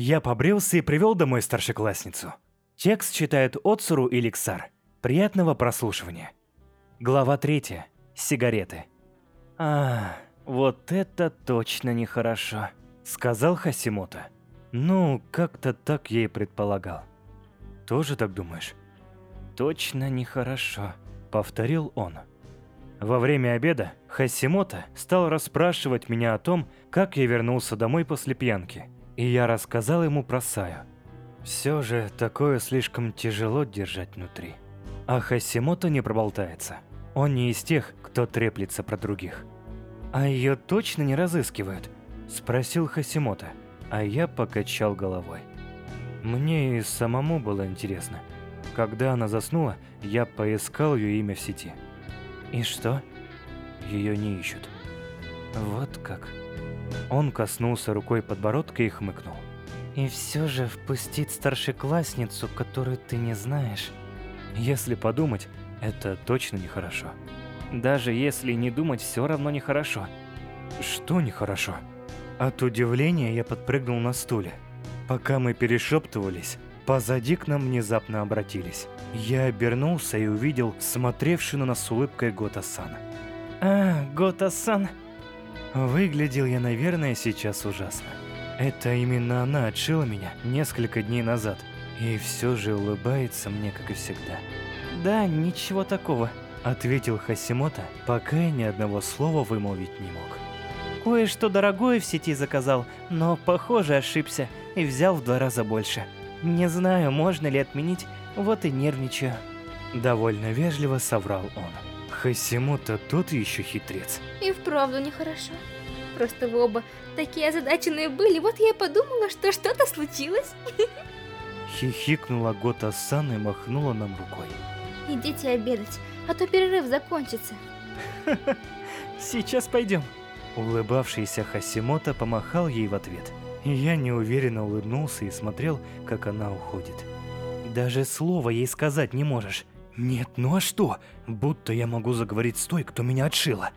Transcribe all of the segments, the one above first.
Я побрился и привел домой старшеклассницу. Текст читает Отсуру и Ликсар. Приятного прослушивания. Глава 3. Сигареты. А, вот это точно нехорошо, сказал Хасимото. Ну, как-то так я и предполагал. Тоже так думаешь? Точно нехорошо, повторил он. Во время обеда Хасимото стал расспрашивать меня о том, как я вернулся домой после пьянки, и я рассказал ему про Саю. Все же такое слишком тяжело держать внутри. А Хасимото не проболтается. Он не из тех, кто треплется про других. «А ее точно не разыскивают?» – спросил Хасимото, а я покачал головой. Мне и самому было интересно. Когда она заснула, я поискал ее имя в сети – и что? Ее не ищут. Вот как. Он коснулся рукой подбородка и хмыкнул. И все же впустить старшеклассницу, которую ты не знаешь. Если подумать, это точно нехорошо. Даже если не думать, все равно нехорошо. Что нехорошо? От удивления я подпрыгнул на стуле. Пока мы перешептывались, позади к нам внезапно обратились. Я обернулся и увидел смотревшую на нас улыбкой Гота-сан. «А, Гота-сан!» Выглядел я, наверное, сейчас ужасно. Это именно она отшила меня несколько дней назад. И все же улыбается мне, как и всегда. «Да, ничего такого», — ответил Хасимото, пока я ни одного слова вымолвить не мог. «Кое-что дорогое в сети заказал, но, похоже, ошибся и взял в два раза больше. Не знаю, можно ли отменить вот и нервничаю. Довольно вежливо соврал он. Хасимото тот еще хитрец. И вправду нехорошо. Просто вы оба такие озадаченные были, вот я и подумала, что что-то случилось. Хихикнула Гота-сан и махнула нам рукой. Идите обедать, а то перерыв закончится. Сейчас пойдем. Улыбавшийся Хасимото помахал ей в ответ. Я неуверенно улыбнулся и смотрел, как она уходит. Даже слова ей сказать не можешь. Нет, ну а что? Будто я могу заговорить с той, кто меня отшила.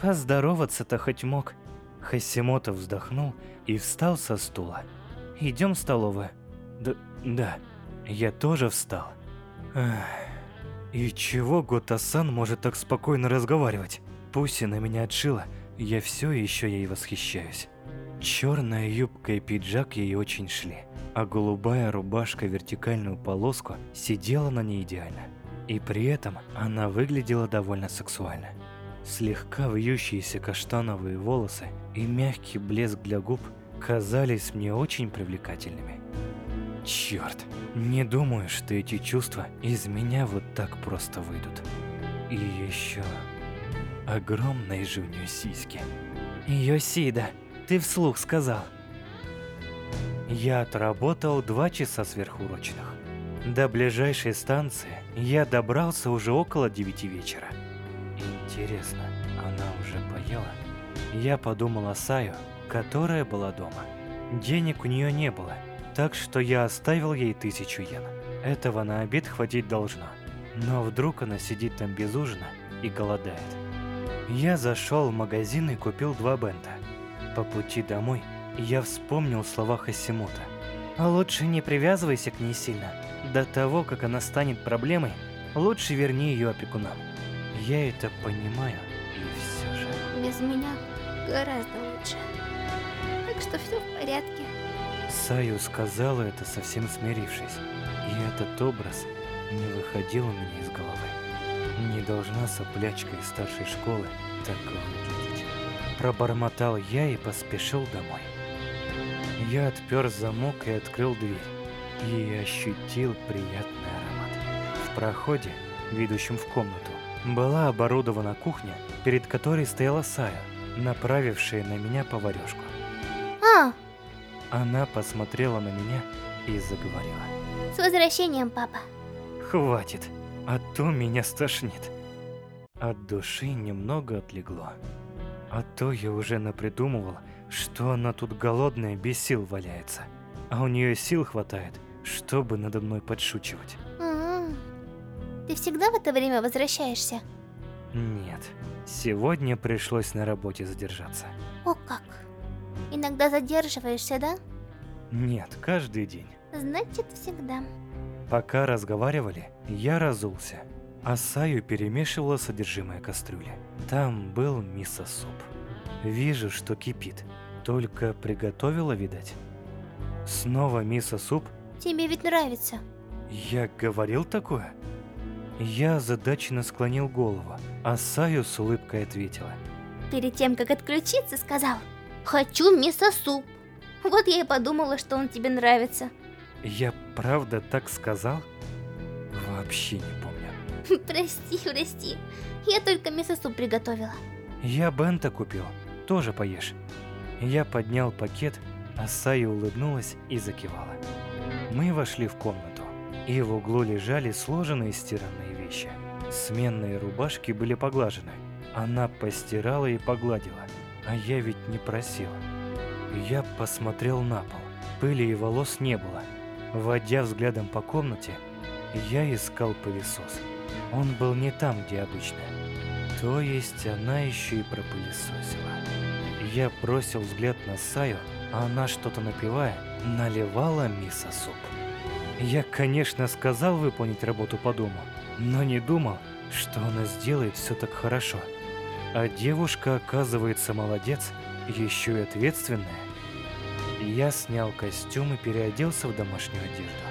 Поздороваться-то хоть мог. Хасимото вздохнул и встал со стула. Идем в столовую. Да, да, я тоже встал. Ах. И чего Готасан может так спокойно разговаривать? Пусть она меня отшила, я все еще ей восхищаюсь. Черная юбка и пиджак ей очень шли а голубая рубашка вертикальную полоску сидела на ней идеально. И при этом она выглядела довольно сексуально. Слегка вьющиеся каштановые волосы и мягкий блеск для губ казались мне очень привлекательными. Черт, не думаю, что эти чувства из меня вот так просто выйдут. И еще огромные же у нее сиськи. Йосида, ты вслух сказал. Я отработал два часа сверхурочных. До ближайшей станции я добрался уже около девяти вечера. Интересно, она уже поела? Я подумал о Саю, которая была дома. Денег у нее не было, так что я оставил ей тысячу йен. Этого на обед хватить должно. Но вдруг она сидит там без ужина и голодает. Я зашел в магазин и купил два бента. По пути домой я вспомнил слова Хасимута. А лучше не привязывайся к ней сильно. До того, как она станет проблемой, лучше верни ее опекунам. Я это понимаю, и все же... Без меня гораздо лучше. Так что все в порядке. Саю сказала это, совсем смирившись. И этот образ не выходил у меня из головы. Не должна соплячка из старшей школы так выглядеть. Пробормотал я и поспешил домой. Я отпер замок и открыл дверь. И ощутил приятный аромат. В проходе, ведущем в комнату, была оборудована кухня, перед которой стояла Сая, направившая на меня поварёшку. А! Она посмотрела на меня и заговорила. С возвращением, папа. Хватит, а то меня стошнит. От души немного отлегло. А то я уже напридумывал, что она тут голодная, без сил валяется. А у нее сил хватает, чтобы надо мной подшучивать. М-м. Ты всегда в это время возвращаешься? Нет, сегодня пришлось на работе задержаться. О как! Иногда задерживаешься, да? Нет, каждый день. Значит, всегда. Пока разговаривали, я разулся, а Саю перемешивала содержимое кастрюли. Там был мисо-суп. Вижу, что кипит. Только приготовила, видать. Снова мисо-суп? Тебе ведь нравится. Я говорил такое? Я озадаченно склонил голову, а Саю с улыбкой ответила. Перед тем, как отключиться, сказал, «Хочу мисо-суп». Вот я и подумала, что он тебе нравится. Я правда так сказал? Вообще не помню. Прости, прости. Я только мисо-суп приготовила. Я бента купил. Тоже поешь. Я поднял пакет, а Сая улыбнулась и закивала. Мы вошли в комнату, и в углу лежали сложенные стиранные вещи. Сменные рубашки были поглажены. Она постирала и погладила, а я ведь не просила. Я посмотрел на пол. Пыли и волос не было. Водя взглядом по комнате, я искал пылесос. Он был не там, где обычно. То есть она еще и пропылесосила. Я бросил взгляд на Саю, а она что-то напевая, наливала мисо-суп. Я, конечно, сказал выполнить работу по дому, но не думал, что она сделает все так хорошо. А девушка, оказывается, молодец, еще и ответственная. Я снял костюм и переоделся в домашнюю одежду.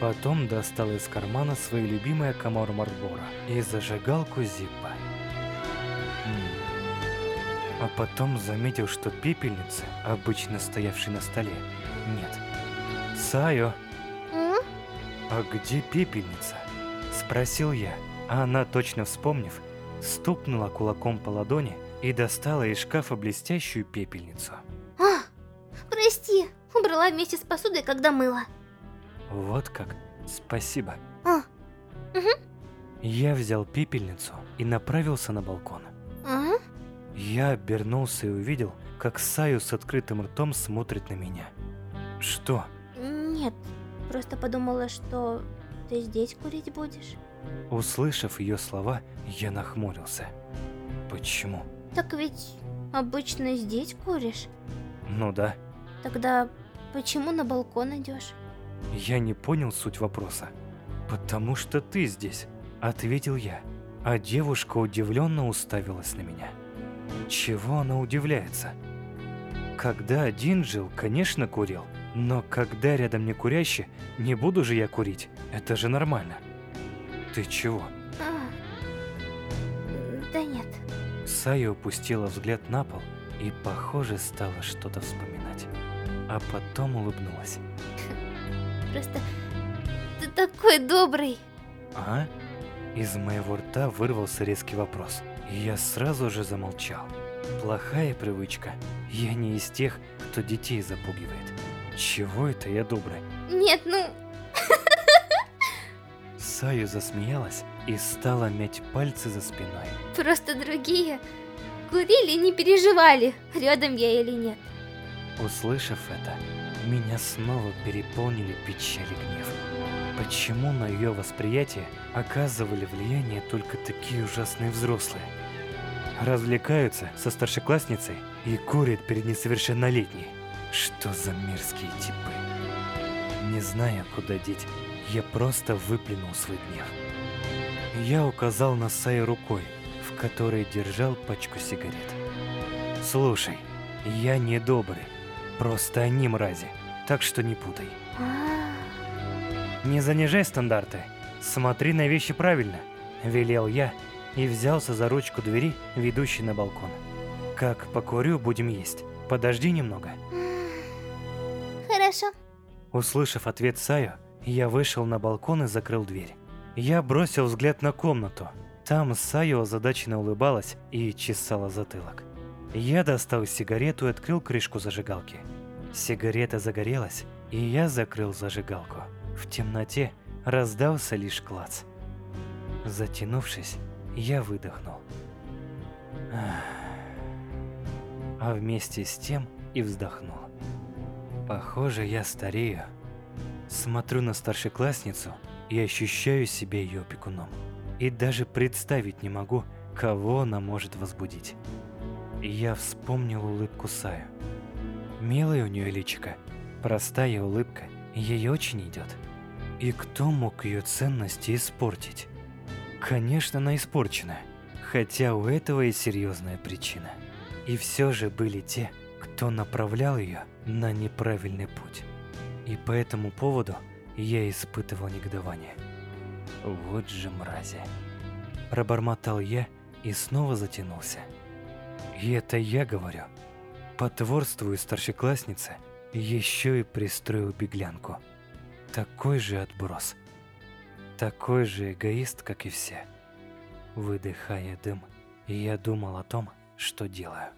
Потом достал из кармана свои любимые Камор Марбора и зажигалку Zippo. А потом заметил, что пепельницы, обычно стоявшей на столе, нет. Сайо, М? а где пепельница? Спросил я, а она, точно вспомнив, стукнула кулаком по ладони и достала из шкафа блестящую пепельницу. А, прости. Убрала вместе с посудой, когда мыла. Вот как. Спасибо. А, Я взял пепельницу и направился на балкон. Я обернулся и увидел, как Саю с открытым ртом смотрит на меня. Что? Нет, просто подумала, что ты здесь курить будешь. Услышав ее слова, я нахмурился. Почему? Так ведь обычно здесь куришь. Ну да. Тогда почему на балкон идешь? Я не понял суть вопроса. «Потому что ты здесь», — ответил я. А девушка удивленно уставилась на меня. Чего она удивляется? Когда один жил, конечно, курил. Но когда рядом не курящий, не буду же я курить. Это же нормально. Ты чего? А, да нет. Сая упустила взгляд на пол и, похоже, стала что-то вспоминать. А потом улыбнулась. Просто ты такой добрый. А? Из моего рта вырвался резкий вопрос, я сразу же замолчал. Плохая привычка. Я не из тех, кто детей запугивает. Чего это я добрый? Нет, ну, Саю засмеялась и стала мять пальцы за спиной. просто другие курили не переживали, рядом я или нет. Услышав это, меня снова переполнили печаль и гнев. Почему на ее восприятие оказывали влияние только такие ужасные взрослые? Развлекаются со старшеклассницей и курят перед несовершеннолетней. Что за мерзкие типы? Не зная, куда деть, я просто выплюнул свой гнев. Я указал на Сай рукой, в которой держал пачку сигарет. Слушай, я не добрый, просто они мрази, так что не путай. Не занижай стандарты, смотри на вещи правильно, велел я и взялся за ручку двери, ведущей на балкон. Как покурю, будем есть. Подожди немного. Хорошо. Услышав ответ Саю, я вышел на балкон и закрыл дверь. Я бросил взгляд на комнату. Там Саю озадаченно улыбалась и чесала затылок. Я достал сигарету и открыл крышку зажигалки. Сигарета загорелась, и я закрыл зажигалку. В темноте раздался лишь клац. Затянувшись, я выдохнул. А вместе с тем и вздохнул. Похоже, я старею. Смотрю на старшеклассницу и ощущаю себя ее опекуном. И даже представить не могу, кого она может возбудить. Я вспомнил улыбку Саю. Милая у нее личико. Простая улыбка ей очень идет. И кто мог ее ценности испортить? Конечно, она испорчена. Хотя у этого есть серьезная причина. И все же были те, кто направлял ее на неправильный путь. И по этому поводу я испытывал негодование. Вот же мрази. Пробормотал я и снова затянулся. И это я говорю. Потворствую старшекласснице, еще и пристроил беглянку. Такой же отброс. Такой же эгоист, как и все. Выдыхая дым, я думал о том, что делаю.